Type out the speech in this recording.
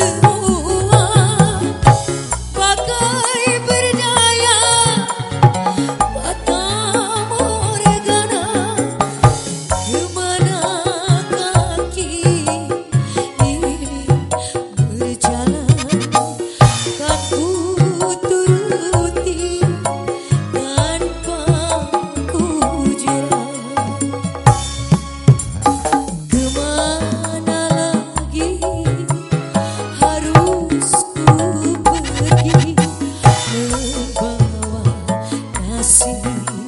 to Thank you.